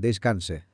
descanse.